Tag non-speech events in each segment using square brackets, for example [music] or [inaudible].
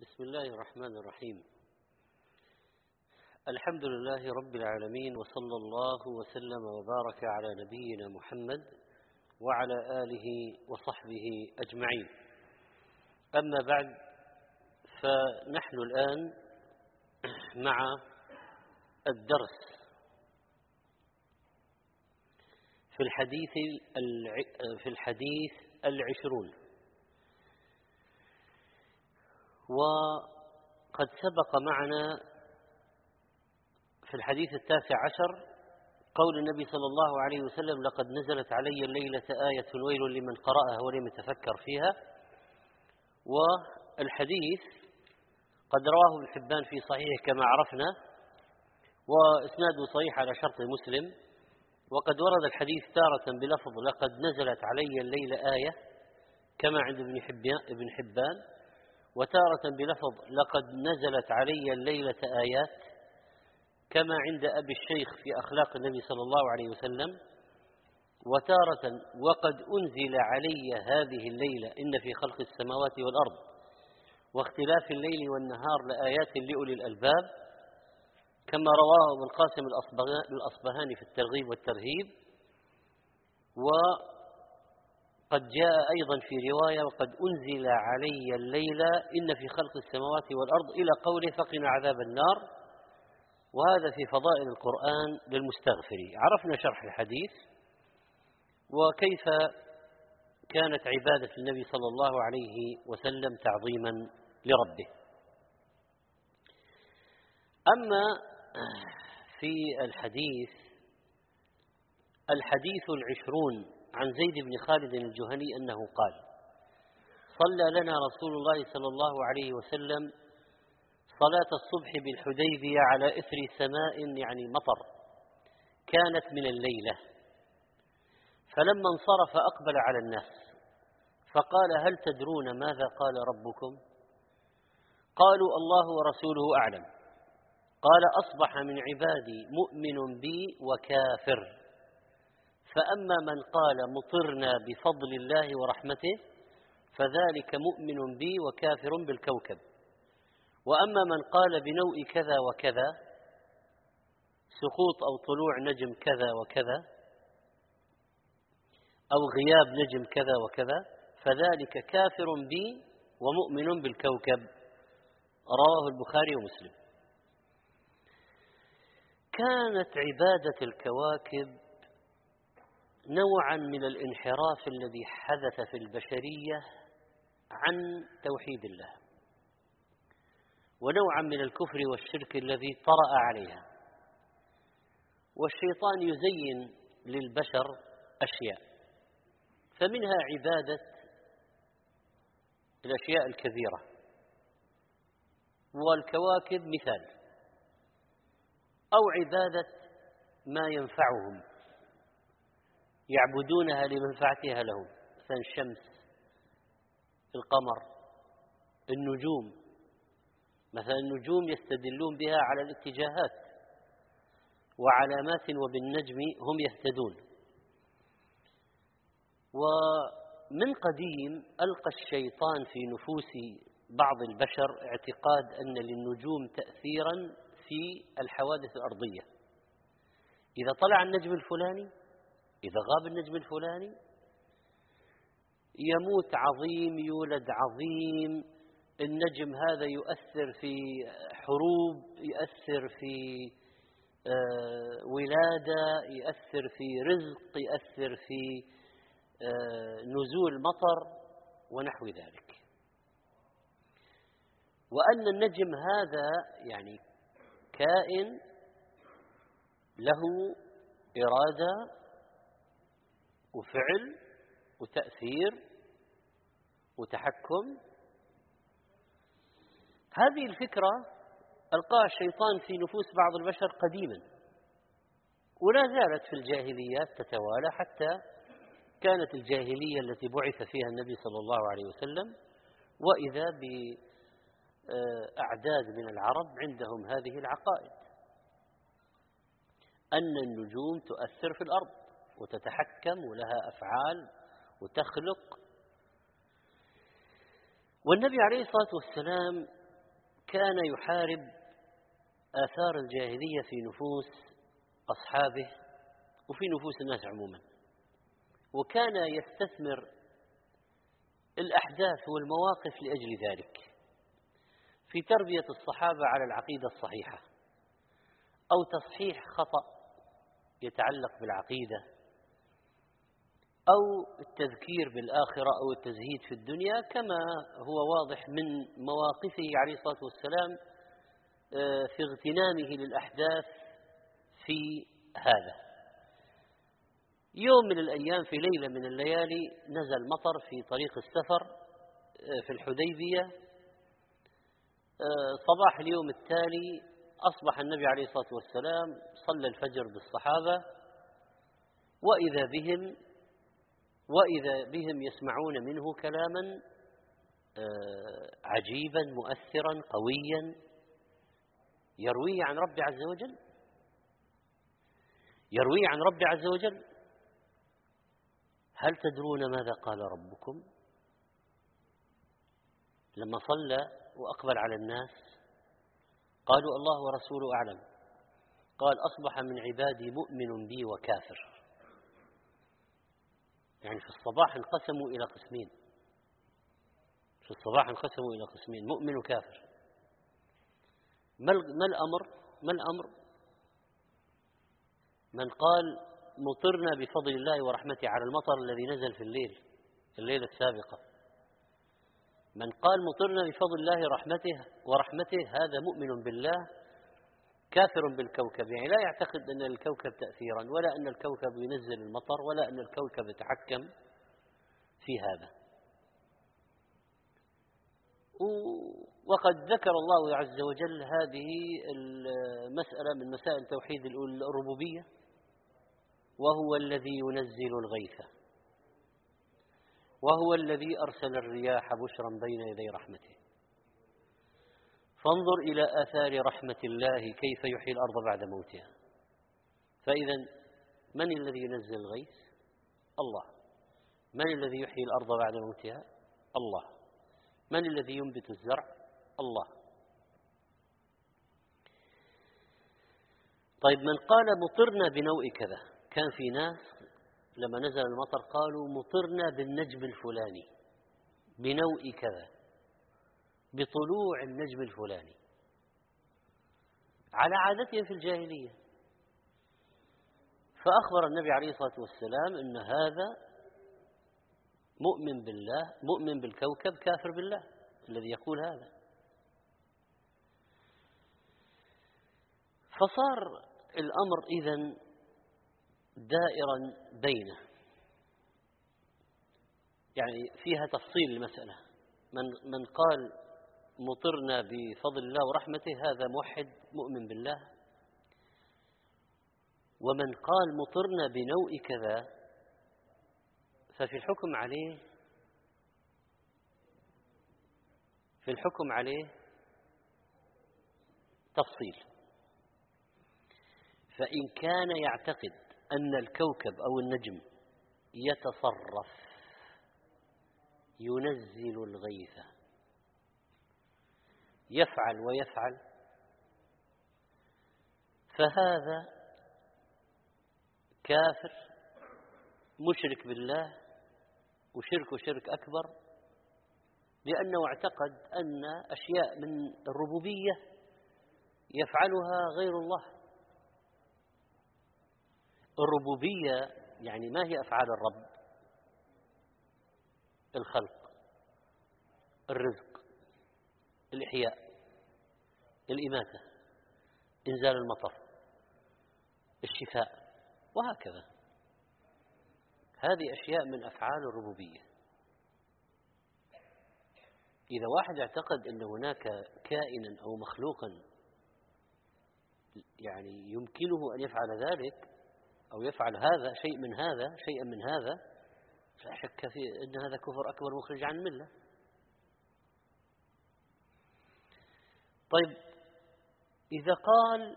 بسم الله الرحمن الرحيم. الحمد لله رب العالمين وصلى الله وسلم وبارك على نبينا محمد وعلى آله وصحبه أجمعين. أما بعد فنحن الآن مع الدرس في الحديث في الحديث العشرون. وقد سبق معنا في الحديث التاسع عشر قول النبي صلى الله عليه وسلم لقد نزلت علي الليلة آية ويل لمن قرأها ولم يتفكر فيها. والحديث قد رواه ابن حبان في صحيحه كما عرفنا وإسناده صحيح على شرط مسلم وقد ورد الحديث تارة بلفظ لقد نزلت علي الليلة آية كما عند ابن حبان وتارة بلفظ لقد نزلت علي الليلة آيات كما عند أبي الشيخ في أخلاق النبي صلى الله عليه وسلم وتارة وقد أنزل علي هذه الليلة إن في خلق السماوات والأرض واختلاف الليل والنهار لآيات لأولي الألباب كما رواه ابو القاسم الأصبهاني في الترغيب والترهيب وقد جاء أيضا في رواية وقد أنزل علي الليلة إن في خلق السماوات والأرض إلى قوله فقنا عذاب النار. وهذا في فضائل القرآن للمستغفر عرفنا شرح الحديث وكيف كانت عبادة النبي صلى الله عليه وسلم تعظيما لربه. أما في الحديث الحديث العشرون عن زيد بن خالد الجهني أنه قال صلى لنا رسول الله صلى الله عليه وسلم صلاة الصبح بالحديبية على إثر سماء يعني مطر كانت من الليلة. فلما انصرف أقبل على الناس فقال هل تدرون ماذا قال ربكم؟ قالوا الله ورسوله أعلم. قال أصبح من عبادي مؤمن بي وكافر. فأما من قال مطرنا بفضل الله ورحمته فذلك مؤمن بي وكافر بالكوكب. وأما من قال بنوء كذا وكذا سقوط أو طلوع نجم كذا وكذا أو غياب نجم كذا وكذا فذلك كافر بي ومؤمن بالكوكب. رواه البخاري ومسلم. كانت عبادة الكواكب نوعا من الانحراف الذي حدث في البشرية عن توحيد الله ونوعا من الكفر والشرك الذي طرأ عليها. والشيطان يزين للبشر أشياء فمنها عبادة الأشياء الكبيرة. والكواكب مثال أو عبادة ما ينفعهم. يعبدونها لمنفعتها لهم. مثلا الشمس القمر النجوم. مثلا النجوم يستدلون بها على الاتجاهات. وعلامات وبالنجم هم يهتدون. ومن قديم ألقى الشيطان في نفوس بعض البشر اعتقاد أن للنجوم تاثيرا في الحوادث الأرضية. إذا طلع النجم الفلاني إذا غاب النجم الفلاني يموت عظيم يولد عظيم النجم هذا يؤثر في حروب يؤثر في آه، ولادة يؤثر في رزق يؤثر في آه، نزول مطر ونحو ذلك. وأن النجم هذا يعني كائن له إرادة وفعل وتأثير وتحكم. هذه الفكرة ألقاها الشيطان في نفوس بعض البشر قديما ولا زالت في الجاهليات تتوالى حتى كانت الجاهلية التي بعث فيها النبي صلى الله عليه وسلم. وإذا بأعداد من العرب عندهم هذه العقائد أن النجوم تؤثر في الأرض. وتتحكم ولها أفعال وتخلق. والنبي عليه الصلاة والسلام كان يحارب آثار الجاهلية في نفوس أصحابه وفي نفوس الناس عموما. وكان يستثمر الأحداث والمواقف لأجل ذلك في تربية الصحابة على العقيدة الصحيحة أو تصحيح خطأ يتعلق بالعقيدة أو التذكير بالآخرة أو التزهيد في الدنيا كما هو واضح من مواقفه عليه الصلاة والسلام آه، في اغتنامه للأحداث في هذا. يوم من الأيام في ليلة من الليالي نزل مطر في طريق السفر آه، في الحديبية. آه، صباح اليوم التالي أصبح النبي عليه الصلاة والسلام صلى الفجر بالصحابة وإذا بهم وإذا بهم يسمعون منه كلاما آه، عجيبا مؤثرا قويا يرويه عن رب عز وجل؟ يرويه عن رب عز وجل؟ هل تدرون ماذا قال ربكم؟ لما صلى وأقبل على الناس قالوا الله ورسوله أعلم. قال أصبح من عبادي مؤمن بي وكافر. يعني في الصباح انقسموا إلى قسمين. في الصباح انقسموا إلى قسمين مؤمن وكافر. ما الأمر؟ ما الأمر؟ من قال مطرنا بفضل الله ورحمته على المطر الذي نزل في الليل الليلة السابقة. من قال مطرنا بفضل الله رحمته ورحمته هذا مؤمن بالله كافر بالكوكب يعني لا يعتقد أن الكوكب تأثيرا ولا أن الكوكب ينزل المطر ولا أن الكوكب يتحكم في هذا. وقد ذكر الله عز وجل هذه المسألة من مسائل توحيد الربوبية وهو الذي ينزل الغيث وهو الذي أرسل الرياح بشرا بين يدي رحمته. فانظر إلى آثار رحمة الله كيف يحيي الأرض بعد موتها. فإذا من الذي ينزل الغيث؟ الله. من الذي يحيي الأرض بعد موتها؟ الله. من الذي ينبت الزرع؟ الله. طيب من قال مطرنا بنوء كذا. كان في ناس لما نزل المطر قالوا مطرنا بالنجم الفلاني. بنوء كذا. بطلوع النجم الفلاني. على عادتهم في الجاهلية. فأخبر النبي عليه الصلاة والسلام أن هذا مؤمن بالله مؤمن بالكوكب كافر بالله الذي يقول هذا. فصار الأمر إذن دائرا بينه. يعني فيها تفصيل المسألة. من من قال مطرنا بفضل الله ورحمته هذا موحد مؤمن بالله. ومن قال مطرنا بنوء كذا ففي الحكم عليه في الحكم عليه تفصيل. فإن كان يعتقد أن الكوكب أو النجم يتصرف ينزل الغيث. يفعل ويفعل فهذا كافر مشرك بالله وشرك شرك أكبر لأنه اعتقد أن أشياء من الربوبية يفعلها غير الله. الربوبية يعني ما هي أفعال الرب؟ الخلق الرزق. الإحياء الإماتة إنزال المطر الشفاء وهكذا. هذه أشياء من أفعال الربوبية. إذا واحد اعتقد أن هناك كائنا أو مخلوقا يعني يمكنه أن يفعل ذلك أو يفعل هذا شيء من هذا شيئا من هذا لا شك في أن هذا كفر أكبر مخرج عن الملة. طيب إذا قال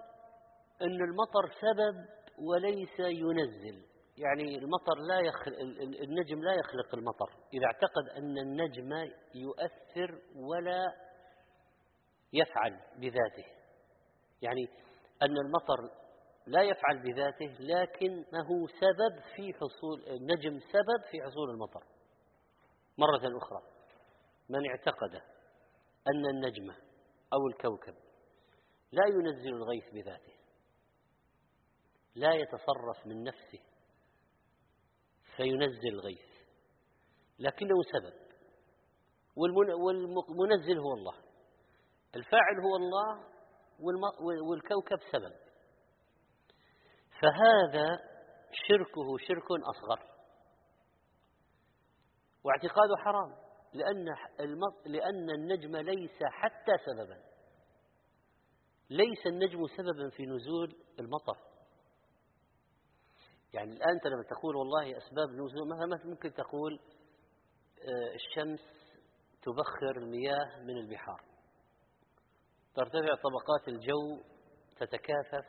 أن المطر سبب وليس ينزل يعني المطر لا يخلق النجم لا يخلق المطر إذا اعتقد أن النجم يؤثر ولا يفعل بذاته. يعني أن المطر لا يفعل بذاته لكنه سبب في حصول النجم سبب في حصول المطر. مرة أخرى من اعتقد أن النجم أو الكوكب لا ينزل الغيث بذاته لا يتصرف من نفسه فينزل الغيث لكنه سبب والمنزل هو الله الفاعل هو الله والكوكب سبب. فهذا شركه شرك أصغر واعتقاده حرام. لأن لأن النجم ليس حتى سببا. ليس النجم سببا في نزول المطر. يعني الآن أنت لما تقول والله أسباب نزول مثلا ممكن تقول آه، الشمس تبخر المياه من البحار. ترتفع طبقات الجو تتكاثف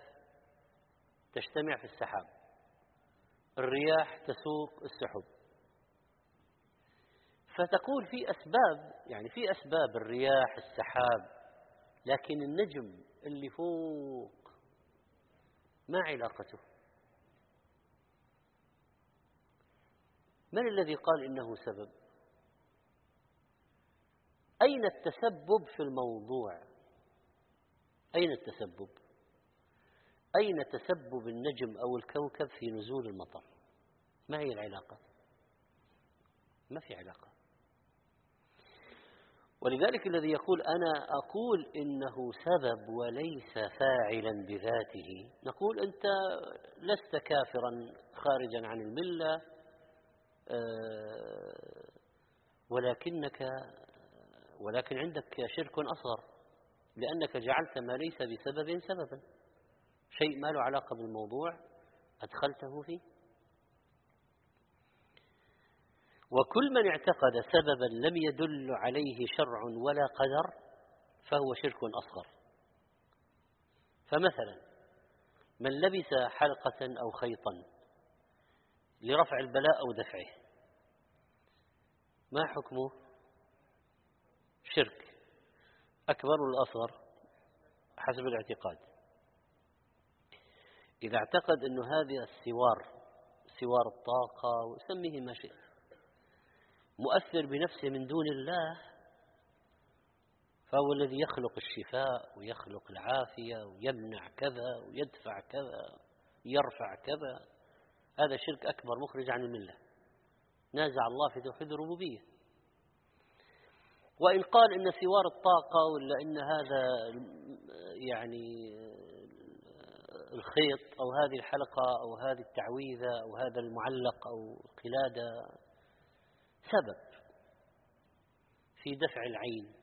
تجتمع في السحاب. الرياح تسوق السحب. فتقول في أسباب يعني في أسباب الرياح السحاب لكن النجم اللي فوق ما علاقته. من الذي قال إنه سبب؟ أين التسبب في الموضوع؟ أين التسبب؟ أين تسبب النجم أو الكوكب في نزول المطر؟ ما هي العلاقة؟ ما في علاقة. ولذلك الذي يقول أنا أقول إنه سبب وليس فاعلا بذاته. نقول أنت لست كافرا خارجا عن الملة آه، ولكنك ولكن عندك شرك أصغر لأنك جعلت ما ليس بسبب سببا. شيء ما له علاقة بالموضوع أدخلته فيه. وكل من اعتقد سببا لم يدل عليه شرع ولا قدر فهو شرك أصغر. فمثلا من لبس حلقة أو خيطا لرفع البلاء أو دفعه ما حكمه شرك. أكبر ولا أصغر حسب الاعتقاد. إذا اعتقد أن هذه السوار سوار الطاقة وسميه ما شئت مؤثر بنفسه من دون الله فهو الذي يخلق الشفاء ويخلق العافية ويمنع كذا ويدفع كذا يرفع كذا. هذا شرك أكبر مخرج عن الملة. نازع الله في توحيد الربوبية. وإن قال إن سوار الطاقة ولا إن هذا يعني الخيط أو هذه الحلقة أو هذه التعويذة أو هذا المعلق أو القلادة سبب في دفع العين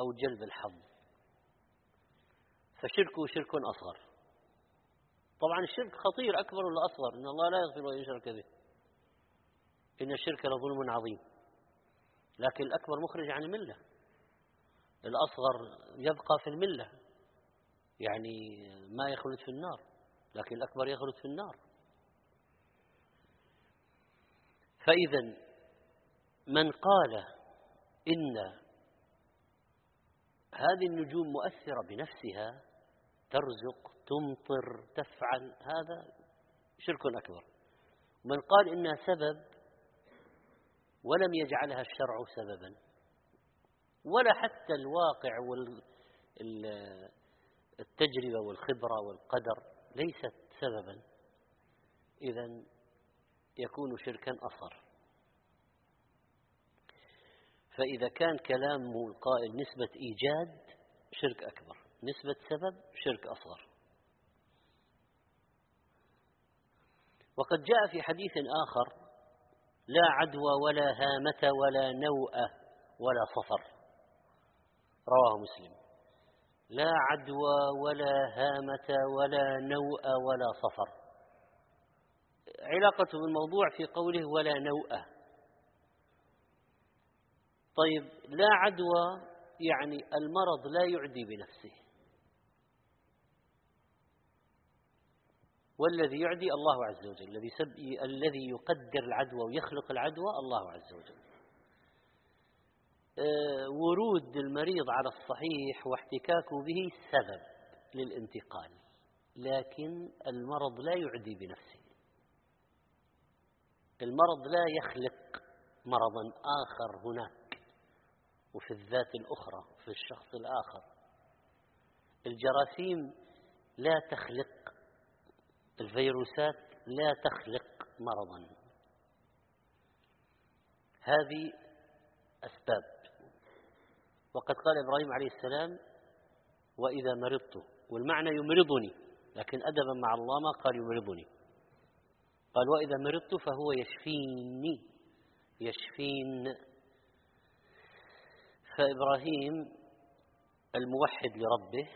أو جلب الحظ. فشركه شرك أصغر. طبعا الشرك خطير أكبر ولا أصغر؟ إن الله لا يغفر أن يشرك به. إن الشرك لظلم عظيم. لكن الأكبر مخرج عن الملة. الأصغر يبقى في الملة. يعني ما يخلد في النار. لكن الأكبر يخلد في النار. فإذا من قال إن هذه النجوم مؤثرة بنفسها ترزق تمطر تفعل هذا شرك أكبر. من قال إنها سبب ولم يجعلها الشرع سببا ولا حتى الواقع والتجربة والخبرة والقدر ليست سببا. إذا يكون شركا أصغر. فإذا كان كلام القائل نسبة إيجاد شرك أكبر. نسبة سبب شرك أصغر. وقد جاء في حديث آخر لا عدوى ولا هامة ولا نوء ولا صفر. رواه مسلم. لا عدوى ولا هامة ولا نوء ولا صفر. علاقته بالموضوع في قوله ولا نوء طيب لا عدوى يعني المرض لا يعدي بنفسه. والذي يعدي الله عز وجل الذي سب... الذي يقدر العدوى ويخلق العدوى الله عز وجل. آه، ورود المريض على الصحيح واحتكاكه به سبب للانتقال. لكن المرض لا يعدي بنفسه. المرض لا يخلق مرضا آخر هناك وفي الذات الأخرى في الشخص الآخر. الجراثيم لا تخلق الفيروسات لا تخلق مرضا. هذه أسباب. وقد قال إبراهيم عليه السلام وإذا مرضت. والمعنى يمرضني لكن أدبا مع الله ما قال يمرضني. قال وإذا مرضت فهو يشفيني يشفين. فإبراهيم الموحد لربه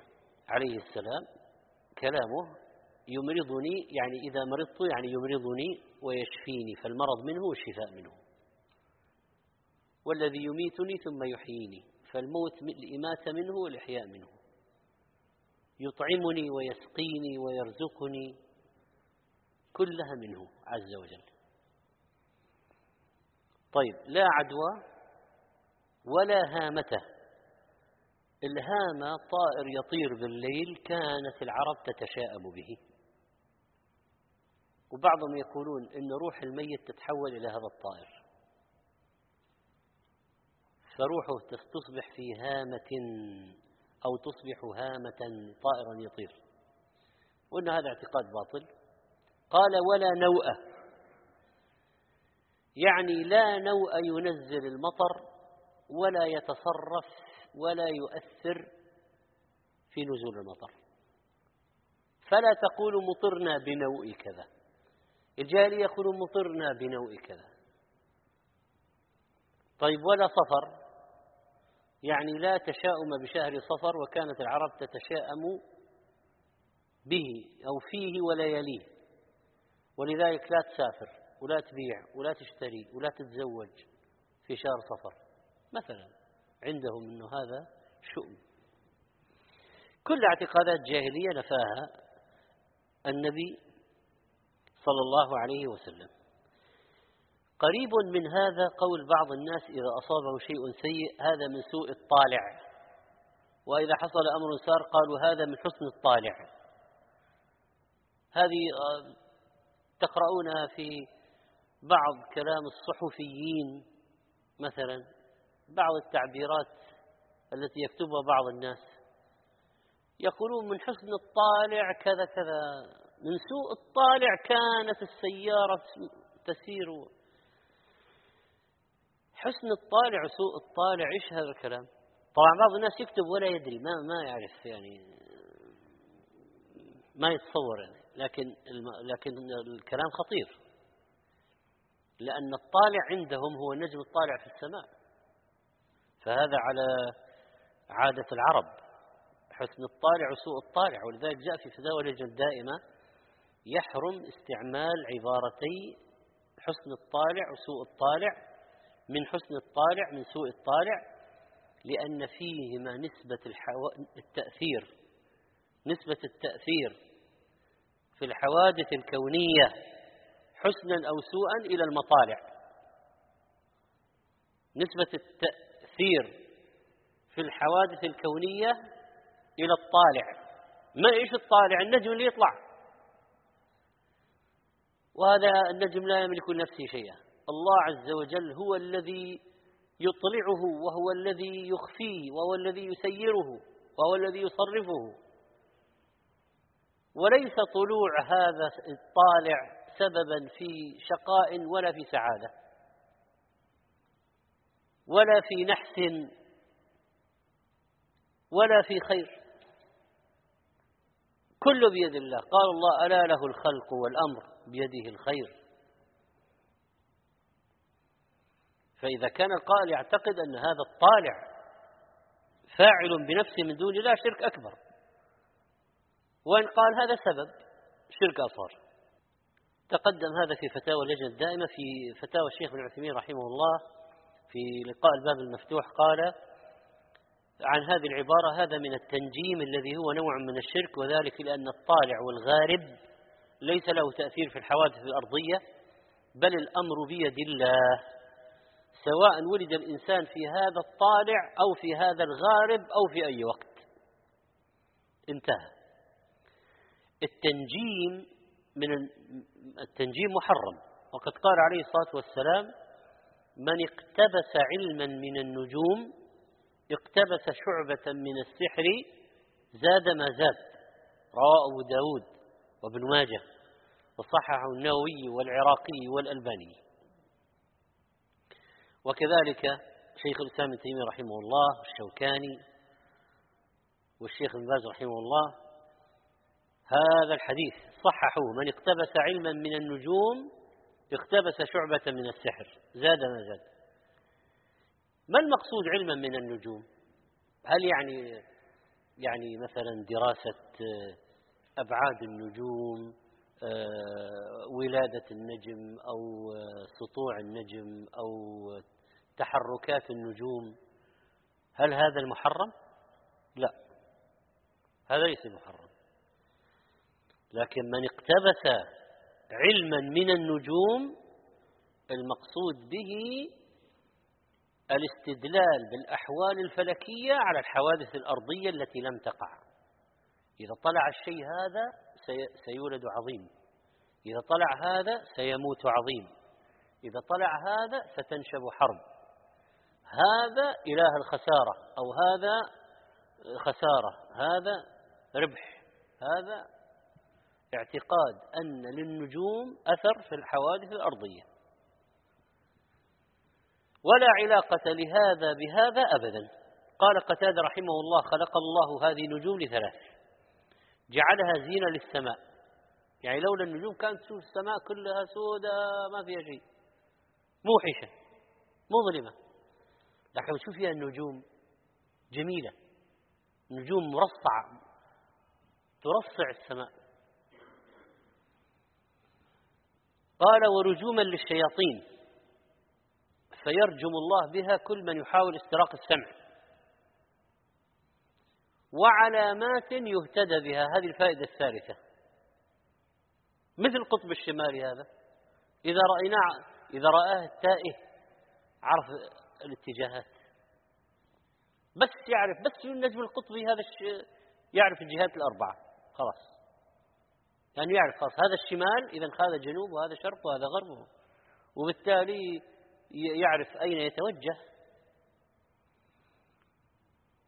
عليه السلام كلامه يمرضني يعني إذا مرضت يعني يمرضني ويشفيني فالمرض منه والشفاء منه. والذي يميتني ثم يحييني فالموت الإماتة منه والإحياء منه. يطعمني ويسقيني ويرزقني. كلها منه عز وجل. طيب لا عدوى ولا هامته الهامة طائر يطير بالليل كانت العرب تتشاءم به. وبعضهم يقولون إن روح الميت تتحول إلى هذا الطائر. فروحه تصبح في هامة أو تصبح هامة طائرا يطير. وأن هذا اعتقاد باطل. قال ولا نوء. يعني لا نوء ينزل المطر ولا يتصرف ولا يؤثر في نزول المطر. فلا تقولوا مطرنا بنوء كذا. الجاهلية يقولون مطرنا بنوء كذا. طيب ولا صفر. يعني لا تشاؤم بشهر صفر وكانت العرب تتشاءم به أو فيه ولا يليه. ولذلك لا تسافر ولا تبيع ولا تشتري ولا تتزوج في شهر صفر. مثلا عندهم أنه هذا شؤم. كل اعتقادات جاهلية نفاها النبي صلى الله عليه وسلم. قريب من هذا قول بعض الناس إذا أصابه شيء سيء هذا من سوء الطالع. وإذا حصل أمر سار قالوا هذا من حسن الطالع. هذه آه، تقرؤونها في بعض كلام الصحفيين مثلا بعض التعبيرات التي يكتبها بعض الناس. يقولون من حسن الطالع كذا كذا من سوء الطالع كانت السيارة تسير. حسن الطالع وسوء الطالع إيش هذا الكلام؟ طبعا بعض الناس يكتب ولا يدري ما ما يعرف يعني ما يتصور يعني. لكن لكن الكلام خطير. لأن الطالع عندهم هو النجم الطالع في السماء. فهذا على عادة العرب. حسن الطالع وسوء الطالع. ولذلك جاء في فتاوى اللجنة الدائمة يحرم استعمال عبارتي حسن الطالع وسوء الطالع من حسن الطالع من سوء الطالع لأن فيهما نسبة. التأثير. نسبة التأثير. في الحوادث الكونية حسنا أو سوءا إلى المطالع. نسبة التأثير في الحوادث الكونية إلى الطالع. ما إيش الطالع؟ النجم اللي يطلع. وهذا النجم لا يملك لنفسه شيئا. الله عز وجل هو الذي يطلعه وهو الذي يخفيه وهو الذي يسيره وهو الذي يصرفه. وليس طلوع هذا الطالع سببا في شقاء ولا في سعادة ولا في نحس ولا في خير. كله بيد الله. قال الله ألا له الخلق والأمر بيده الخير. فإذا كان القائل يعتقد أن هذا الطالع فاعل بنفسه من دون الله شرك أكبر. وإن قال هذا سبب شرك أصغر. تقدم هذا في فتاوى اللجنة الدائمة في فتاوى الشيخ بن عثيمين رحمه الله في لقاء الباب المفتوح قال عن هذه العبارة هذا من التنجيم الذي هو نوع من الشرك وذلك لأن الطالع والغارب ليس له تأثير في الحوادث الأرضية بل الأمر بيد الله. سواء ولد الإنسان في هذا الطالع أو في هذا الغارب أو في أي وقت. انتهى. التنجيم من التنجيم محرم. وقد قال عليه الصلاة والسلام من اقتبس علما من النجوم اقتبس شعبة من السحر زاد ما زاد. رواه أبو داود وابن ماجه وصححه النووي والعراقي والألباني. وكذلك شيخ الإسلام ابن تيمية رحمه الله والشوكاني والشيخ ابن باز رحمه الله هذا الحديث. صححوه. من اقتبس علما من النجوم اقتبس شعبة من السحر. زاد ما زاد. ما المقصود علما من النجوم؟ هل يعني يعني مثلا دراسة أبعاد النجوم آه، ولادة النجم أو سطوع النجم أو تحركات النجوم هل هذا المحرم؟ لا. هذا ليس محرم. لكن من اقتبس علما من النجوم المقصود به الاستدلال بالأحوال الفلكية على الحوادث الأرضية التي لم تقع. إذا طلع الشيء هذا سيولد عظيم. إذا طلع هذا سيموت عظيم. إذا طلع هذا ستنشب حرب. هذا إله الخسارة أو هذا خسارة هذا ربح هذا اعتقاد أن للنجوم أثر في الحوادث الأرضية. ولا علاقة لهذا بهذا أبدا. قال قتادة رحمه الله خلق الله هذه النجوم لثلاث. جعلها زينة للسماء. يعني لولا النجوم كانت تشوف السماء كلها سوداء ما فيها شيء. موحشة مظلمة لكن تشوف فيها النجوم؟ جميلة. نجوم مرصعة ترصع السماء. قال ورجوما للشياطين فيرجم الله بها كل من يحاول استراق السمع. وعلامات يهتدى بها هذه الفائدة الثالثة. مثل قطب الشمالي هذا إذا رأيناه إذا رآه التائه عرف الاتجاهات. بس يعرف بس النجم القطبي هذا يعرف الجهات الأربعة خلاص. يعني يعرف خلاص هذا الشمال إذا هذا جنوب وهذا شرق وهذا غرب وبالتالي يعرف أين يتوجه.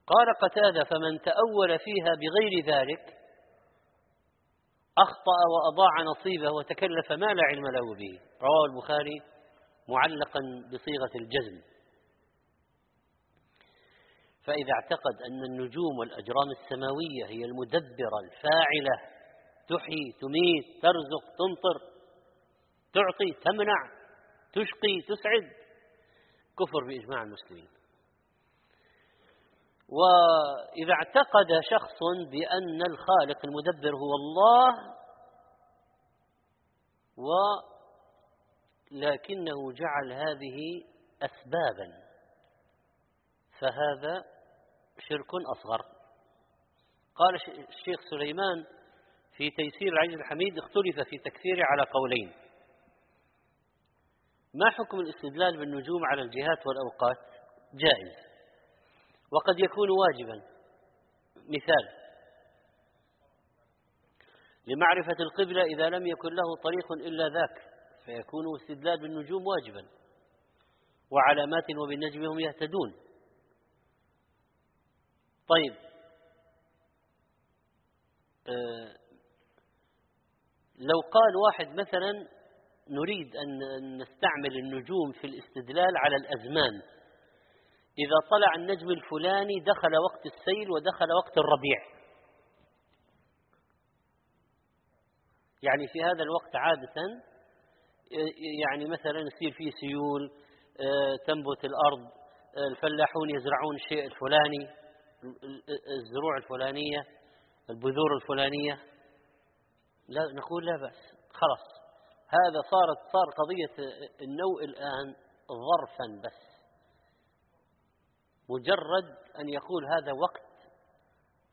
قال قتادة فمن تأول فيها بغير ذلك أخطأ وأضاع نصيبه وتكلف ما لا علم له به. رواه البخاري معلقا بصيغة الجزم. فإذا اعتقد أن النجوم والأجرام السماوية هي المدبرة الفاعلة تحيي تميت ترزق تمطر تعطي تمنع تشقي تسعد. كفر بإجماع المسلمين. وإذا اعتقد شخص بأن الخالق المدبر هو الله ولكنه جعل هذه أسبابا فهذا شرك أصغر. قال الشيخ سليمان في تيسير العزيز الحميد اختلف في تكفيره على قولين. ما حكم الاستدلال بالنجوم على الجهات والأوقات؟ جائز. وقد يكون واجبا. مثال لمعرفة القبلة إذا لم يكن له طريق إلا ذاك فيكون استدلال بالنجوم واجبا. وعلامات وبالنجم هم يهتدون. طيب. آه لو قال واحد مثلا نريد أن نستعمل النجوم في الاستدلال على الأزمان. إذا طلع النجم الفلاني دخل وقت السيل ودخل وقت الربيع. يعني في هذا الوقت عادة يعني مثلا يصير فيه سيول تنبت الأرض الفلاحون يزرعون الشيء الفلاني الزروع الفلانية البذور الفلانية. لا نقول لا بأس. خلاص. هذا صارت صار قضية النوء الآن ظرفا بس. مجرد أن يقول هذا وقت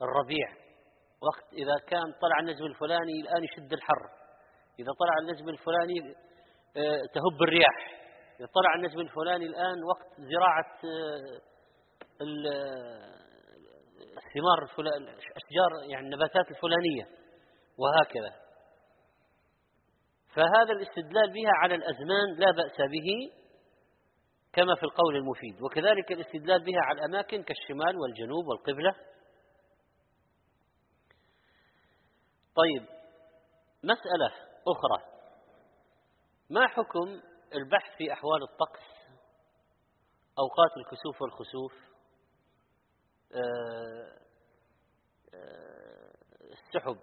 الربيع. وقت إذا كان طلع النجم الفلاني الآن يشد الحر. إذا طلع النجم الفلاني آه، تهب الرياح. يطلع النجم الفلاني الآن وقت زراعة آه، الثمار الأشجار يعني النباتات الفلانية. وهكذا. فهذا الاستدلال بها على الأزمان لا بأس به كما في القول المفيد. وكذلك الاستدلال بها على الأماكن كالشمال والجنوب والقبلة. طيب مسألة أخرى. ما حكم البحث في أحوال الطقس أوقات الكسوف والخسوف آه، آه، السحب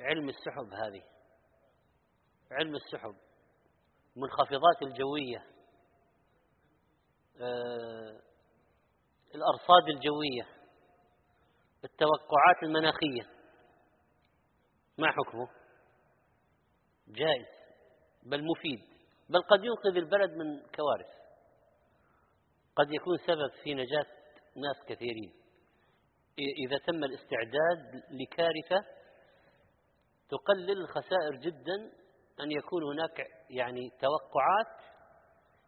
علم السحب هذه؟ علم السحب منخفضات الجوية آه، الأرصاد الجوية التوقعات المناخية ما حكمه؟ جائز بل مفيد بل قد ينقذ البلد من كوارث قد يكون سبب في نجاة ناس كثيرين. إذا تم الاستعداد لكارثة تقلل الخسائر جدا أن يكون هناك يعني توقعات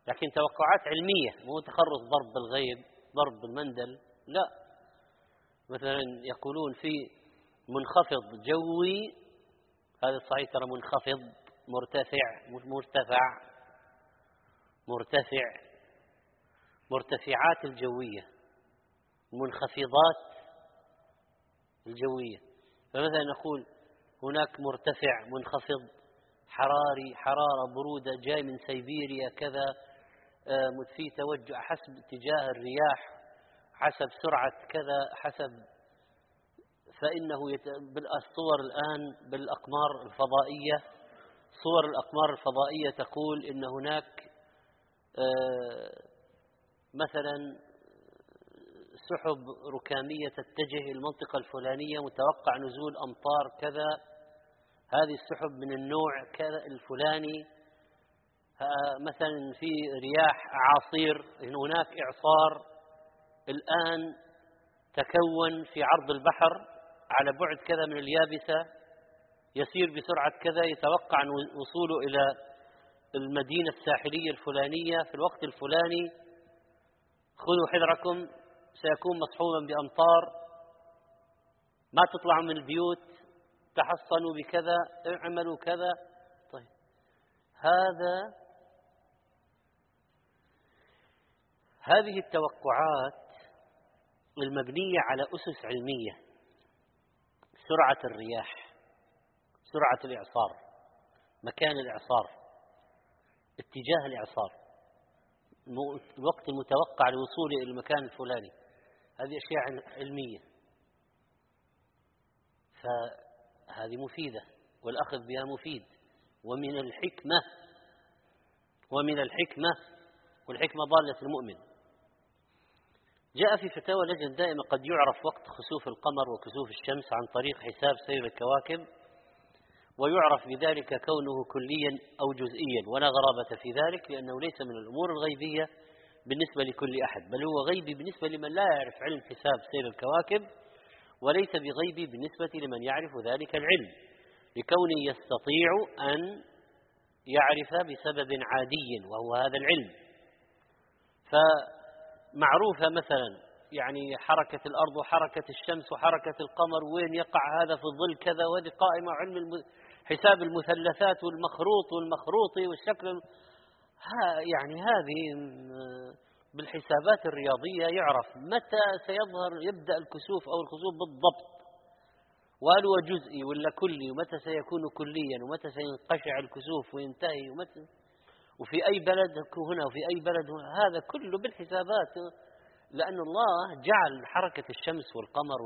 لكن توقعات علمية مو تخرص ضرب بالغيب ضرب بالمندل لا. مثلا يقولون في منخفض جوي هذا الصحيح ترى منخفض مرتفع مرتفع مرتفع مرتفعات الجوية منخفضات الجوية. فمثلا نقول هناك مرتفع منخفض حراري حرارة برودة جاي من سيبيريا كذا آه، في توجه حسب اتجاه الرياح حسب سرعة كذا حسب فإنه يت... بالصور الآن بالأقمار الفضائية صور الأقمار الفضائية تقول إن هناك آه، مثلا سحب ركامية تتجه المنطقة الفلانية متوقع نزول أمطار كذا هذه السحب من النوع كذا الفلاني مثلا في رياح أعاصير هناك إعصار الآن تكون في عرض البحر على بعد كذا من اليابسة يسير بسرعة كذا يتوقع وصوله إلى المدينة الساحلية الفلانية. في الوقت الفلاني خذوا حذركم سيكون مصحوبا بأمطار ما تطلعوا من البيوت. تحصنوا بكذا اعملوا كذا. طيب. هذا هذه التوقعات المبنية على أسس علمية سرعة الرياح سرعة الإعصار مكان الإعصار اتجاه الإعصار الوقت المتوقع لوصوله إلى المكان الفلاني. هذه أشياء علمية. فهذه مفيدة والأخذ بها مفيد. ومن الحكمة ومن الحكمة والحكمة ضالة المؤمن. جاء في فتاوى لجنة دائمة قد يعرف وقت خسوف القمر وكسوف الشمس عن طريق حساب سير الكواكب ويعرف بذلك كونه كليا أو جزئيا ولا غرابة في ذلك لأنه ليس من الأمور الغيبية بالنسبة لكل أحد بل هو غيبي بالنسبة لمن لا يعرف علم حساب سير الكواكب وليس بغيبي بالنسبة لمن يعرف ذلك العلم لكونه يستطيع أن يعرف بسبب عادي وهو هذا العلم. ف معروفة مثلا يعني حركة الأرض وحركة الشمس وحركة القمر وين يقع هذا في الظل كذا وهذه قائمة علم حساب المثلثات والمخروط والمخروطي والشكل ها يعني هذه بالحسابات الرياضية يعرف متى سيظهر يبدأ الكسوف أو الخسوف بالضبط. وهل هو جزئي ولا كلي؟ ومتى سيكون كليا؟ ومتى سينقشع الكسوف وينتهي؟ ومتى؟ وفي أي بلد هنا وفي أي بلد هنا؟ هذا كله بالحسابات. لأن الله جعل حركة الشمس والقمر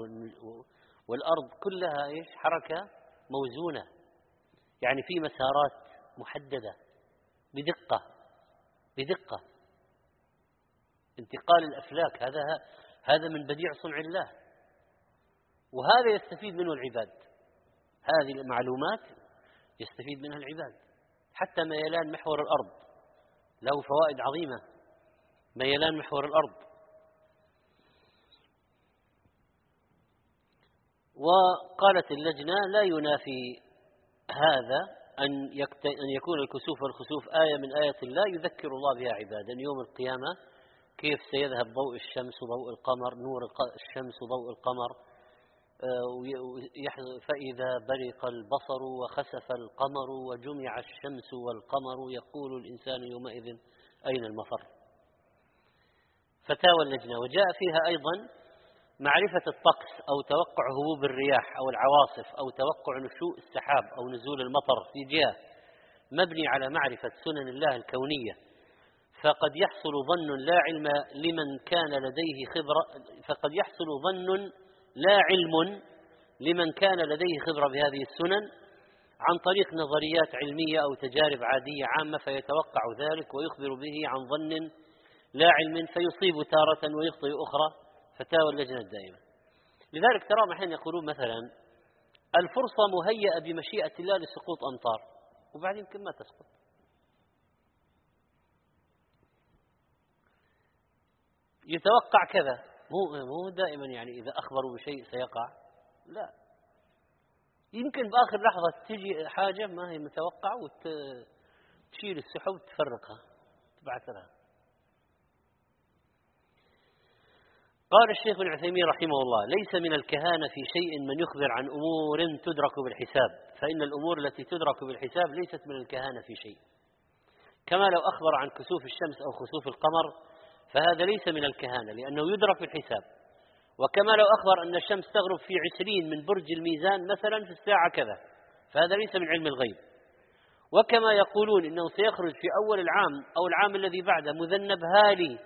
والأرض كلها إيش؟ حركة موزونة. يعني في مسارات محددة. بدقة. بدقة. انتقال الأفلاك هذا هذا من بديع صنع الله. وهذا يستفيد منه العباد. هذه المعلومات يستفيد منها العباد. حتى ميلان محور الأرض. له فوائد عظيمة. ميلان محور الأرض. وقالت اللجنة لا ينافي هذا أن, يكون الكسوف والخسوف آية من آيات الله يذكر الله بها عبادا يوم القيامة كيف سيذهب ضوء الشمس وضوء القمر نور الشمس وضوء القمر آه، فإذا برق البصر وخسف القمر وجمع الشمس والقمر يقول الإنسان يومئذ أين المفر؟ فتاوى اللجنة. وجاء فيها أيضا معرفة الطقس أو توقع هبوب الرياح أو العواصف أو توقع نشوء السحاب أو نزول المطر في جهة مبني على معرفة سنن الله الكونية. فقد يحصل ظن لا علم لمن كان لديه خبرة فقد يحصل ظن لا علم لمن كان لديه خبرة بهذه السنن عن طريق نظريات علمية أو تجارب عادية عامة فيتوقع ذلك ويخبر به عن ظن لا علم فيصيب تارة ويخطئ أخرى فتاوى اللجنة الدائمة. لذلك تراهم أحيانا يقولون مثلا الفرصة مهيئة بمشيئة الله لسقوط أمطار وبعدين يمكن ما تسقط؟ يتوقع كذا. مو مو دائما يعني إذا أخبروا بشيء سيقع. لا. يمكن بآخر لحظة تجي حاجة ما هي متوقعة وتشيل السحب وتفرقها. تبعثرها قال الشيخ ابن عثيمين رحمه الله ليس من الكهانة في شيء من يخبر عن أمور تدرك بالحساب. فإن الأمور التي تدرك بالحساب ليست من الكهانة في شيء. كما لو أخبر عن كسوف الشمس أو خسوف القمر فهذا ليس من الكهانة لأنه يدرك بالحساب وكما لو أخبر أن الشمس تغرب في عشرين من برج الميزان مثلا في الساعة كذا فهذا ليس من علم الغيب. وكما يقولون إنه سيخرج في أول العام أو العام الذي بعده مذنب هالي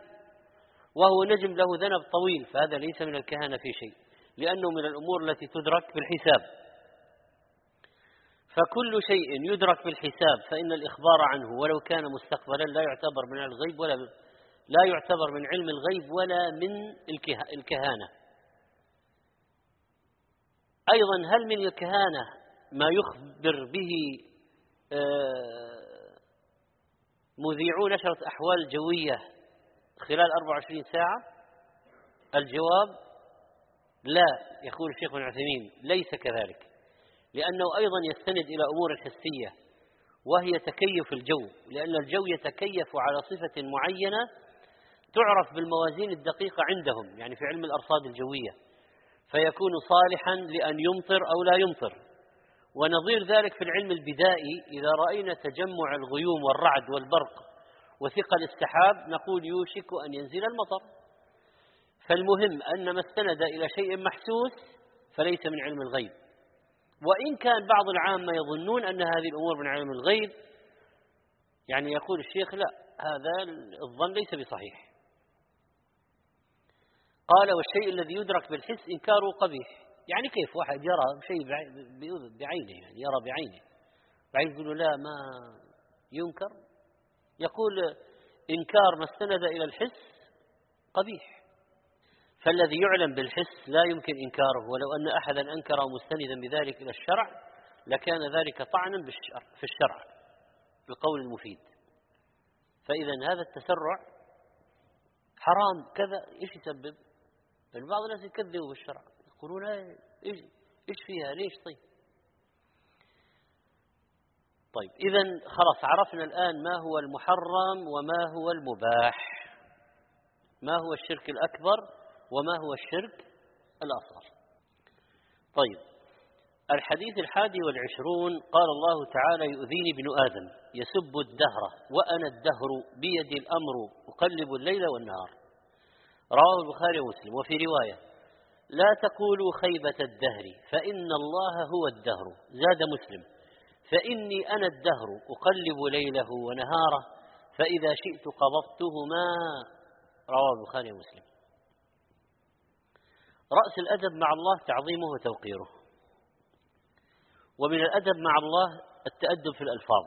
وهو نجم له ذنب طويل فهذا ليس من الكهنة في شيء لأنه من الأمور التي تدرك بالحساب. فكل شيء يدرك بالحساب فإن الإخبار عنه ولو كان مستقبلا لا يعتبر من الغيب ولا لا يعتبر من علم الغيب ولا من الكهانة. أيضا هل من الكهانة ما يخبر به آه، مذيعو نشرة أحوال جوية خلال 24 ساعة؟ الجواب لا يقول الشيخ ابن عثيمين ليس كذلك لأنه أيضا يستند إلى أمور حسية وهي تكيف الجو لأن الجو يتكيف على صفة معينة تعرف بالموازين الدقيقة عندهم يعني في علم الأرصاد الجوية. فيكون صالحا لأن يمطر أو لا يمطر. ونظير ذلك في العلم البدائي إذا رأينا تجمع الغيوم والرعد والبرق وثقل السحاب نقول يوشك أن ينزل المطر. فالمهم أن ما استند إلى شيء محسوس فليس من علم الغيب. وإن كان بعض العامة يظنون أن هذه الأمور من علم الغيب يعني يقول الشيخ لا هذا الظن ليس بصحيح. قال والشيء الذي يدرك بالحس إنكاره قبيح. يعني كيف؟ واحد يرى شيء بعينه يعني يرى بعينه. بعدين يقول لا ما ينكر. يقول إنكار ما استند إلى الحس قبيح. فالذي يعلم بالحس لا يمكن إنكاره ولو أن أحدا أنكر مستندا بذلك إلى الشرع لكان ذلك طعنا في الشرع بالقول المفيد. فإذا هذا التسرع حرام. كذا إيش يسبب؟ يعني بعض الناس يكذبوا بالشرع يقولون إيش إيش فيها؟ ليش؟ طيب. طيب إذا خلاص عرفنا الآن ما هو المحرم وما هو المباح. ما هو الشرك الأكبر وما هو الشرك الأصغر. طيب الحديث الحادي والعشرون قال الله تعالى يؤذيني ابن آدم يسب الدهر وأنا الدهر بيدي الأمر أقلب الليل والنهار. رواه البخاري ومسلم. وفي رواية لا تقولوا خيبة الدهر فإن الله هو الدهر. زاد مسلم فإني أنا الدهر أقلب ليله ونهاره فإذا شئت قبضتهما. رواه البخاري ومسلم. رأس الأدب مع الله تعظيمه وتوقيره. ومن الأدب مع الله التأدب في الألفاظ.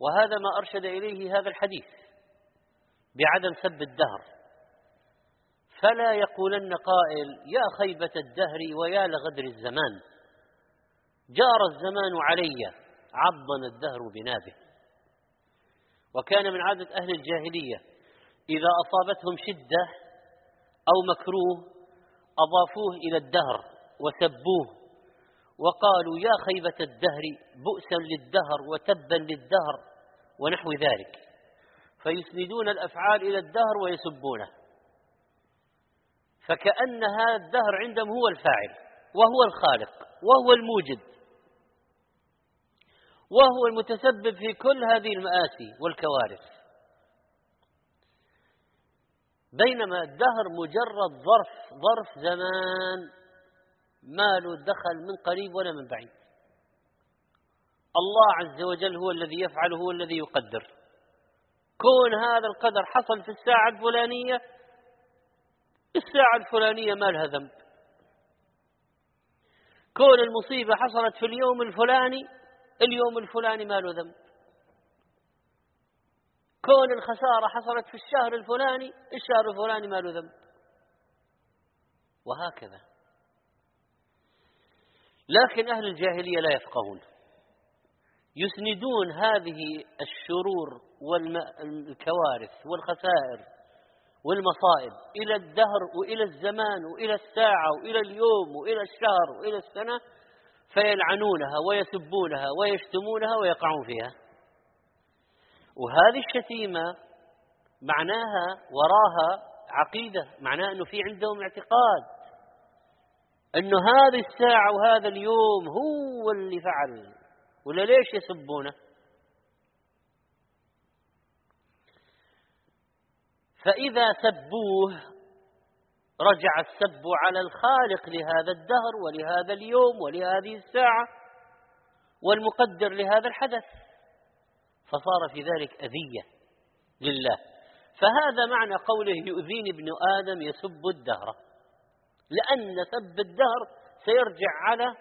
وهذا ما أرشد إليه هذا الحديث بعدم سب الدهر. فلا يقولن قائل يا خيبة الدهر ويا لغدر الزمان. جار الزمان علي عضنا الدهر بنابه. وكان من عادة أهل الجاهلية إذا أصابتهم شدة أو مكروه أضافوه إلى الدهر وسبوه وقالوا يا خيبة الدهر بؤسا للدهر وتبا للدهر ونحو ذلك. فيسندون الأفعال إلى الدهر ويسبونه. فكأن هذا الدهر عندهم هو الفاعل وهو الخالق وهو الموجد وهو المتسبب في كل هذه المآسي والكوارث. بينما الدهر مجرد ظرف ظرف زمان ما له دخل من قريب ولا من بعيد. الله عز وجل هو الذي يفعل هو الذي يقدر. كون هذا القدر حصل في الساعة الفلانية الساعة الفلانية ما لها ذنب. كون المصيبة حصلت في اليوم الفلاني اليوم الفلاني ما له ذنب. كون الخسارة حصلت في الشهر الفلاني الشهر الفلاني ما له ذنب. وهكذا. لكن أهل الجاهلية لا يفقهون. يسندون هذه الشرور والكوارث والخسائر والمصائب إلى الدهر وإلى الزمان وإلى الساعة وإلى اليوم وإلى الشهر وإلى السنة فيلعنونها ويسبونها ويشتمونها ويقعون فيها. وهذه الشتيمة معناها وراها عقيدة معناها أنه في عندهم اعتقاد أنه هذه الساعة وهذا اليوم هو اللي فعل. ولا ليش يسبونه؟ فإذا سبوه رجع السب على الخالق لهذا الدهر ولهذا اليوم ولهذه الساعة والمقدر لهذا الحدث. فصار في ذلك أذية لله. فهذا معنى قوله يؤذيني ابن آدم يسب الدهر. لأن سب الدهر سيرجع على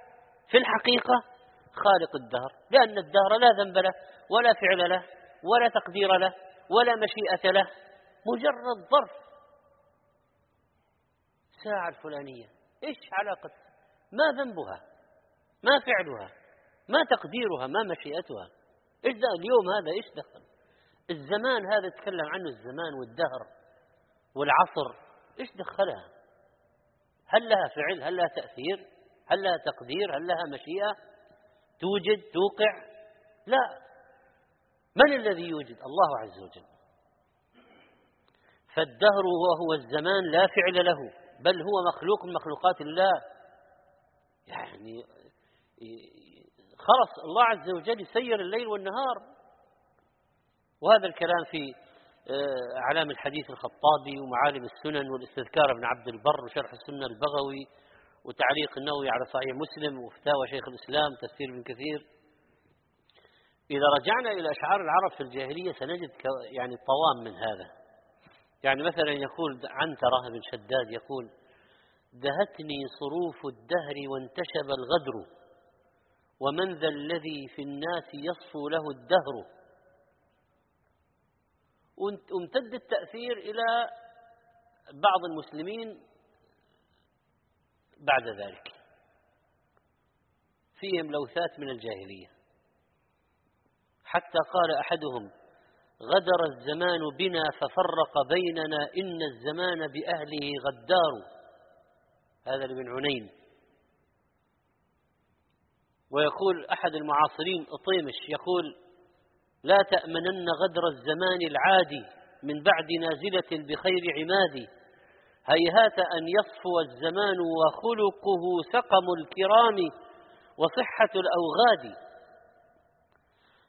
في الحقيقة خالق الدهر. لأن الدهر لا ذنب له ولا فعل له ولا تقدير له ولا مشيئة له. مجرد ظرف. الساعة الفلانية. إيش علاقة؟ ما ذنبها. ما فعلها. ما تقديرها. ما مشيئتها. إيش اليوم هذا؟ إيش دخل؟ الزمان هذا تكلم عنه الزمان والدهر والعصر. إيش دخلها؟ هل لها فعل؟ هل لها تأثير؟ هل لها تقدير؟ هل لها مشيئة؟ توجد؟ توقع؟ لا. من الذي يوجد؟ الله عز وجل. فالدهر وهو الزمان لا فعل له بل هو مخلوق من مخلوقات الله. يعني خلص الله عز وجل يسير الليل والنهار. وهذا الكلام في آه، أعلام الحديث الخطابي ومعالم السنن والاستذكار ابن عبد البر وشرح السنة البغوي وتعليق النووي على صحيح مسلم وفتاوى شيخ الإسلام تفسير ابن كثير. إذا رجعنا إلى أشعار العرب في الجاهلية سنجد يعني طوام من هذا. يعني مثلا يقول عنترة بن شداد يقول دهتني صروف الدهر وانتشب الغدر ومن ذا الذي في الناس يصفو له الدهر. وامتد التأثير إلى بعض المسلمين بعد ذلك. فيهم لوثات من الجاهلية. حتى قال أحدهم غدر الزمان بنا ففرق بيننا إن الزمان بأهله غدار. هذا لابن عنين. ويقول أحد المعاصرين أطيمش يقول لا تأمنن غدر الزمان العادي من بعد نازلة بخير عمادي هيهات أن يصفو الزمان وخلقه سقم الكرام وصحة الأوغاد.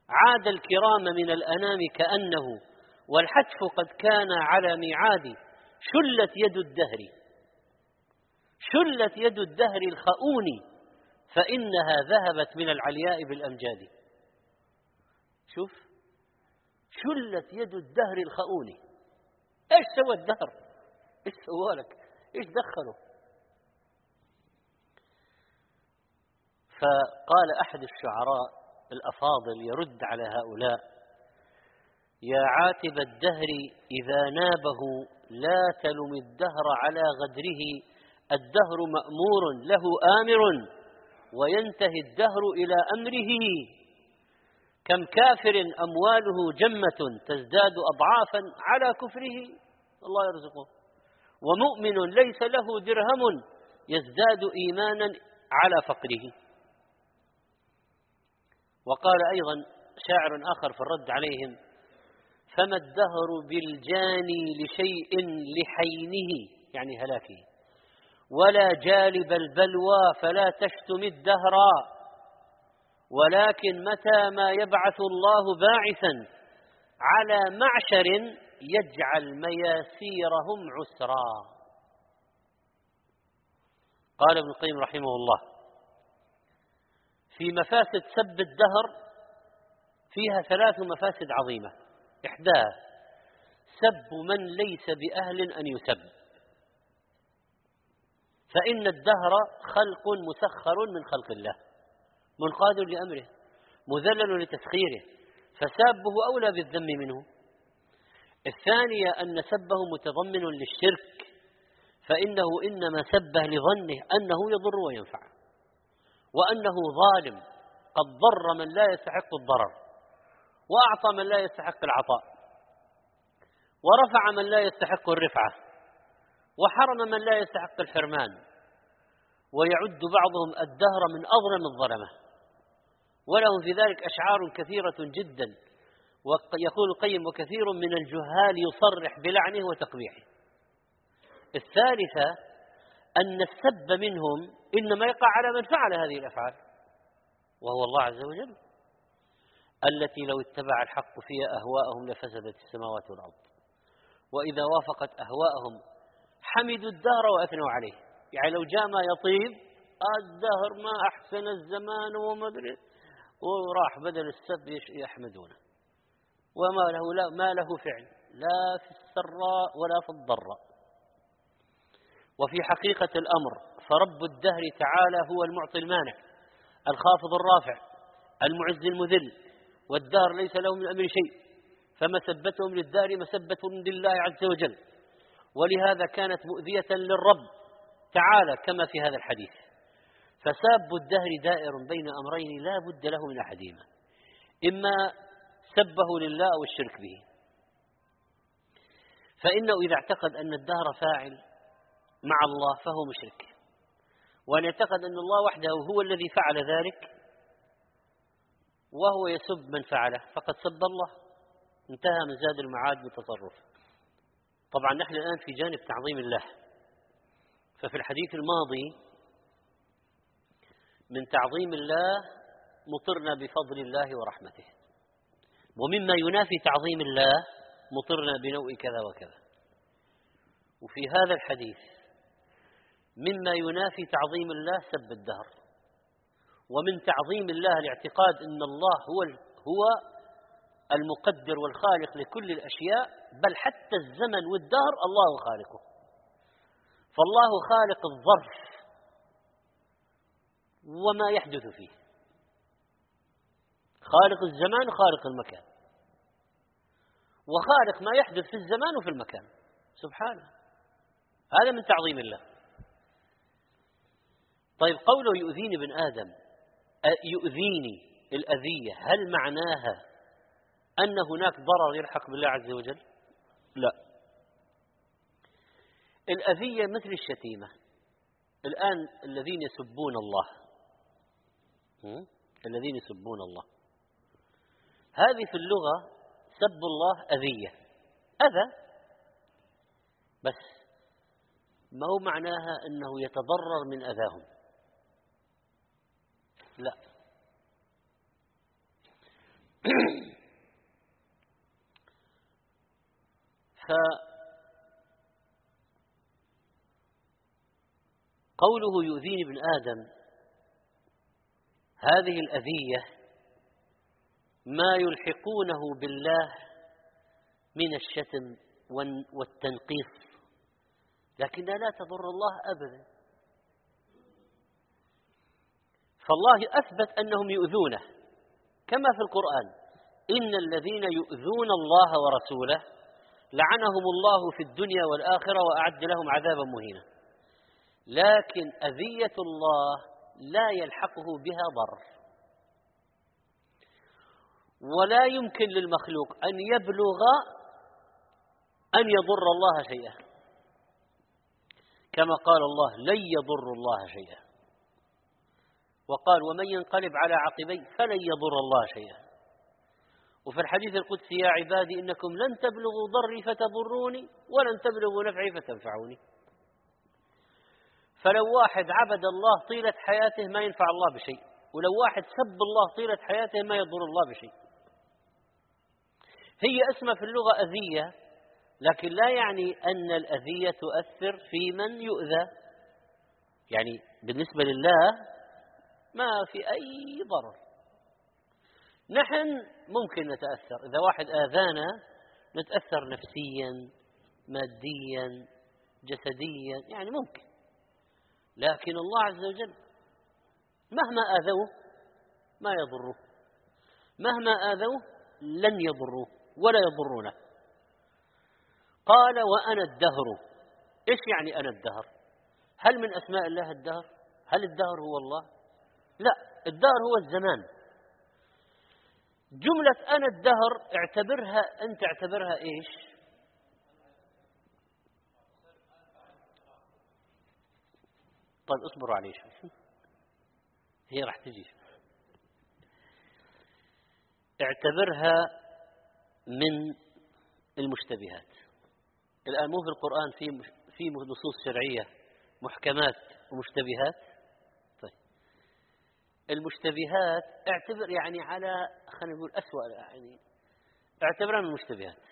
عاد الكرام من الأنام كأنه والحتف قد كان على ميعاد شلت يد الدهر. شلت يد الدهر الخؤون فإنها ذهبت من العلياء بالأمجاد. شوف شلت يد الدهر الخؤون. إيش سوى الدهر؟ إيش سوى لك؟ إيش دخله؟ فقال أحد الشعراء الأفاضل يرد على هؤلاء. يا عاتب الدهر إذا نابه لا تلم الدهر على غدره الدهر مأمور له آمر وينتهي الدهر إلى أمره. كم كافر أمواله جمة تزداد أضعافا على كفره. الله يرزقه. ومؤمن ليس له درهم يزداد إيمانا على فقره. وقال أيضا شاعر آخر في الرد عليهم فما الدهر بالجاني لشيء لحينه يعني هلاكه ولا جالب البلوى فلا تشتم الدهر ولكن متى ما يبعث الله باعثا على معشر يجعل مياسيرهم عسرا. قال ابن القيم رحمه الله في مفاسد سب الدهر فيها ثلاث مفاسد عظيمة. إحداها سب من ليس بأهل أن يسب. فإن الدهر خلق مسخر من خلق الله منقاد لأمره مذلل لتسخيره فسابه أولى بالذم منه. الثانية أن سبه متضمن للشرك فإنه إنما سبه لظنه أنه يضر وينفع. وأنه ظالم. قد ضر من لا يستحق الضرر وأعطى من لا يستحق العطاء ورفع من لا يستحق الرفعة وحرم من لا يستحق الحرمان ويعد بعضهم الدهر من أظلم الظلمة. ولهم في ذلك أشعار كثيرة جدا ويقول القيم وكثير من الجهال يصرح بلعنه وتقبيحه. الثالثة أن السب منهم إنما يقع على من فعل هذه الأفعال. وهو الله عز وجل التي لو اتبع الحق فيها أهواءهم لفسدت السماوات والأرض. وإذا وافقت أهواءهم حمدوا الدهر وأثنوا عليه. يعني لو جاء ما يطيب الدهر ما أحسن الزمان وما أدري وراح بدل السب يحمدونه. وما له لا ما له فعل. لا في السراء ولا في الضراء. وفي حقيقة الأمر فرب الدهر تعالى هو المعطي المانع الخافض الرافع المعز المذل والدهر ليس له من الأمر شيء فمسبتهم للدهر مسبة لله عز وجل. ولهذا كانت مؤذية للرب تعالى كما في هذا الحديث. فساب الدهر دائر بين أمرين لا بد له من أحدهما إما سبه لله أو الشرك به. فإنه إذا اعتقد أن الدهر فاعل مع الله فهو مشرك. وأن يعتقد أن الله وحده هو الذي فعل ذلك وهو يسب من فعله فقد سب الله. انتهى من زاد المعاد بتصرف طبعا نحن الآن في جانب تعظيم الله. ففي الحديث الماضي من تعظيم الله مطرنا بفضل الله ورحمته. ومما ينافي تعظيم الله مطرنا بنوء كذا وكذا. وفي هذا الحديث مما ينافي تعظيم الله سب الدهر. ومن تعظيم الله الاعتقاد إن الله هو هو المقدر والخالق لكل الأشياء بل حتى الزمن والدهر الله خالقه. فالله خالق الظرف وما يحدث فيه. خالق الزمان وخالق المكان. وخالق ما يحدث في الزمان وفي المكان. سبحانه. هذا من تعظيم الله. طيب قوله يؤذيني ابن آدم يؤذيني الأذية هل معناها أن هناك ضرر يلحق بالله عز وجل؟ لا. الأذية مثل الشتيمة. الآن الذين يسبون الله. الذين يسبون الله. هذه في اللغة سب الله أذية. أذى. بس ما هو معناها أنه يتضرر من أذاهم؟ لا. [clears throat] فقوله يؤذيني ابن آدم هذه الأذية ما يلحقونه بالله من الشتم والتنقيص. لكنها لا تضر الله أبدا. فالله أثبت أنهم يؤذونه. كما في القرآن. إن الذين يؤذون الله ورسوله لعنهم الله في الدنيا والآخرة وأعد لهم عذابا مهينا. لكن أذية الله لا يلحقه بها ضر ولا يمكن للمخلوق أن يبلغ أن يضر الله شيئا. كما قال الله لن يضر الله شيئا. وقال ومن ينقلب على عقبيه فلن يضر الله شيئا. وفي الحديث القدسي يا عبادي إنكم لن تبلغوا ضري فتضروني ولن تبلغوا نفعي فتنفعوني. فلو واحد عبد الله طيلة حياته ما ينفع الله بشيء ولو واحد سب الله طيلة حياته ما يضر الله بشيء. هي اسمها في اللغة أذية لكن لا يعني أن الأذية تؤثر في من يؤذى. يعني بالنسبة لله ما في أي ضرر. نحن ممكن نتأثر. إذا واحد آذانا نتأثر نفسيا ماديا جسديا يعني ممكن. لكن الله عز وجل مهما آذوه ما يضره. مهما آذوه لن يضروه ولا يضرونه. قال وأنا الدهر. إيش يعني أنا الدهر؟ هل من أسماء الله الدهر؟ هل الدهر هو الله؟ الدهر هو الزمان. جملة أنا الدهر اعتبرها أنت اعتبرها إيش؟ طيب اصبروا عليه شوي هي راح تجي. اعتبرها من المشتبهات. الآن مو في القرآن في في نصوص شرعية محكمات ومشتبهات. المشتبهات اعتبر يعني على خلينا نقول أسوأ يعني اعتبرها من المشتبهات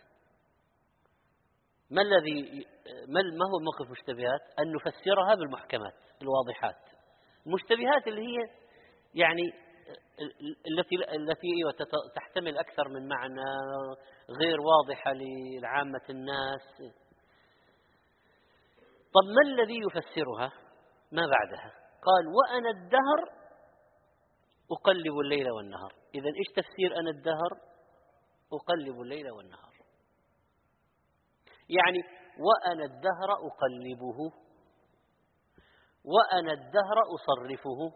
ما الذي ما هو موقف المشتبهات؟ أن نفسرها بالمحكمات الواضحات. المشتبهات اللي هي يعني التي التي أيوة تحتمل أكثر من معنى غير واضحة لعامة الناس. طب ما الذي يفسرها؟ ما بعدها؟ قال وأنا الدهر أقلب الليل والنهار. إذا إيش تفسير أنا الدهر؟ أقلب الليل والنهار. يعني وأنا الدهر أقلبه. وأنا الدهر أصرفه.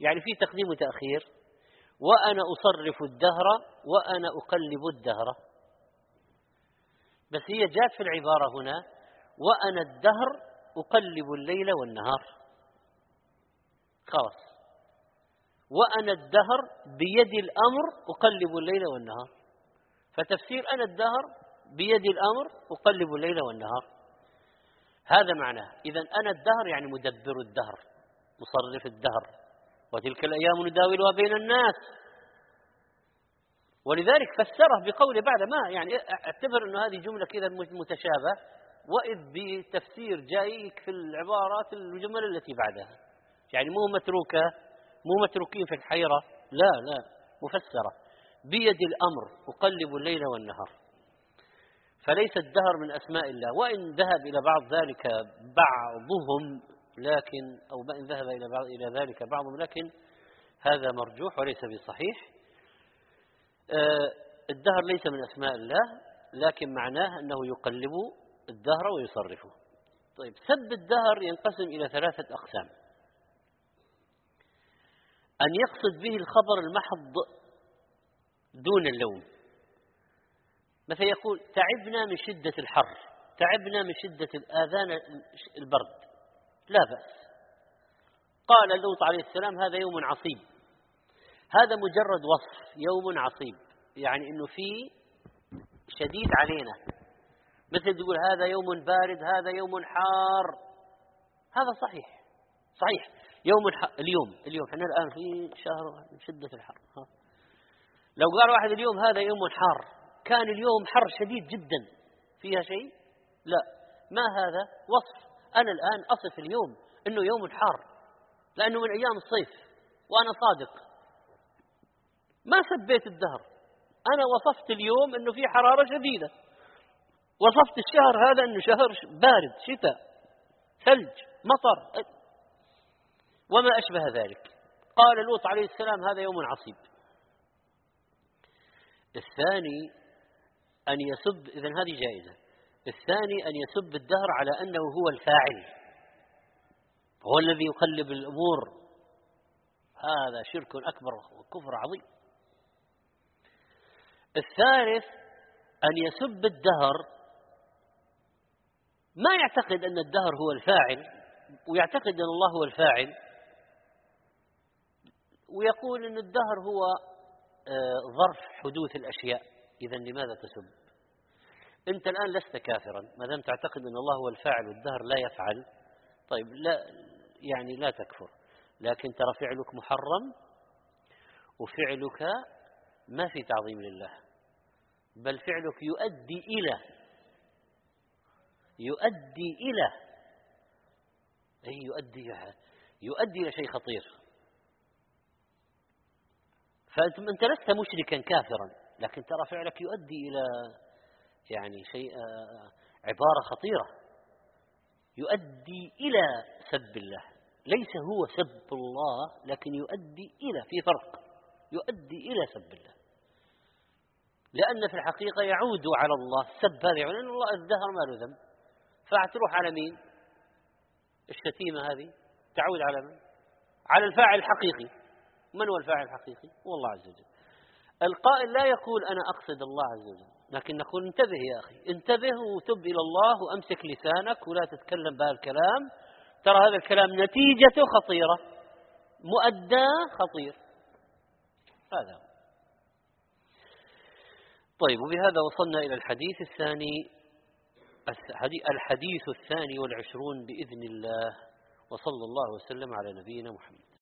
يعني في تقديم وتأخير. وأنا أصرف الدهر وأنا أقلب الدهر. بس هي جاءت في العبارة هنا. وأنا الدهر أقلب الليل والنهار. خلاص. وأنا الدهر بيد الأمر أقلب الليل والنهار. فتفسير أنا الدهر بيد الأمر أقلب الليل والنهار. هذا معناه. إذا أنا الدهر يعني مدبر الدهر مصرف الدهر. وتلك الأيام نداولها بين الناس. ولذلك فسره بقوله بعد ما يعني اعتبر أنه هذه جملة كذا متشابه وإذ بتفسير جايك في العبارات الجمل التي بعدها. يعني مو متروكة. مو متروكين في الحيرة؟ لا لا مفسرة. بيد الأمر أقلب الليل والنهار. فليس الدهر من أسماء الله. وإن ذهب إلى بعض ذلك بعضهم لكن أو إن ذهب إلى بعض إلى ذلك بعضهم لكن هذا مرجوح وليس بصحيح. آه، الدهر ليس من أسماء الله لكن معناه أنه يقلب الدهر ويصرفه. طيب سب الدهر ينقسم إلى ثلاثة أقسام. أن يقصد به الخبر المحض دون اللوم. مثلا يقول تعبنا من شدة الحر تعبنا من شدة الآذان البرد. لا بأس. قال لوط عليه السلام هذا يوم عصيب. هذا مجرد وصف يوم عصيب. يعني إنه في شديد علينا. مثل تقول هذا يوم بارد هذا يوم حار. هذا صحيح. صحيح. يوم الح... اليوم اليوم. إحنا الآن في شهر شدة الحر ها. لو قال واحد اليوم هذا يوم حار كان اليوم حر شديد جدا. فيها شيء؟ لا. ما هذا وصف؟ أنا الآن أصف اليوم إنه يوم حار لأنه من أيام الصيف وأنا صادق. ما سبيت الدهر. أنا وصفت اليوم إنه في حرارة شديدة. وصفت الشهر هذا إنه شهر بارد شتاء ثلج مطر وما أشبه ذلك. قال لوط عليه السلام هذا يوم عصيب. الثاني أن يسب إذن هذه جائزة. الثاني أن يسب الدهر على أنه هو الفاعل. هو الذي يقلب الأمور. هذا شرك أكبر وكفر عظيم. الثالث أن يسب الدهر. ما يعتقد أن الدهر هو الفاعل ويعتقد أن الله هو الفاعل. ويقول أن الدهر هو آه، ظرف حدوث الأشياء. إذا لماذا تسب؟ أنت الآن لست كافرا. ما دام تعتقد أن الله هو الفاعل والدهر لا يفعل طيب لا يعني لا تكفر. لكن ترى فعلك محرم وفعلك ما في تعظيم لله بل فعلك يؤدي إلى يؤدي إلى أي يؤدي يؤدي إلى شيء خطير. فأنت أنت لست مشركا كافرا لكن ترى فعلك يؤدي إلى يعني شيء آه، عبارة خطيرة. يؤدي إلى سب الله. ليس هو سب الله لكن يؤدي إلى في فرق يؤدي إلى سب الله. لأن في الحقيقة يعود على الله السب هذا يعني أن الله الدهر ما له ذنب. فتروح على مين؟ الشتيمة هذه. تعود على من؟ على الفاعل الحقيقي. من هو الفاعل الحقيقي؟ هو الله عز وجل. القائل لا يقول أنا أقصد الله عز وجل لكن نقول انتبه يا أخي انتبه وتب إلى الله وأمسك لسانك ولا تتكلم بهذا الكلام. ترى هذا الكلام نتيجته خطيرة مؤداه خطير. هذا هو. طيب وبهذا وصلنا إلى الحديث الثاني الحديث الثاني والعشرون بإذن الله. وصلى الله وسلم على نبينا محمد.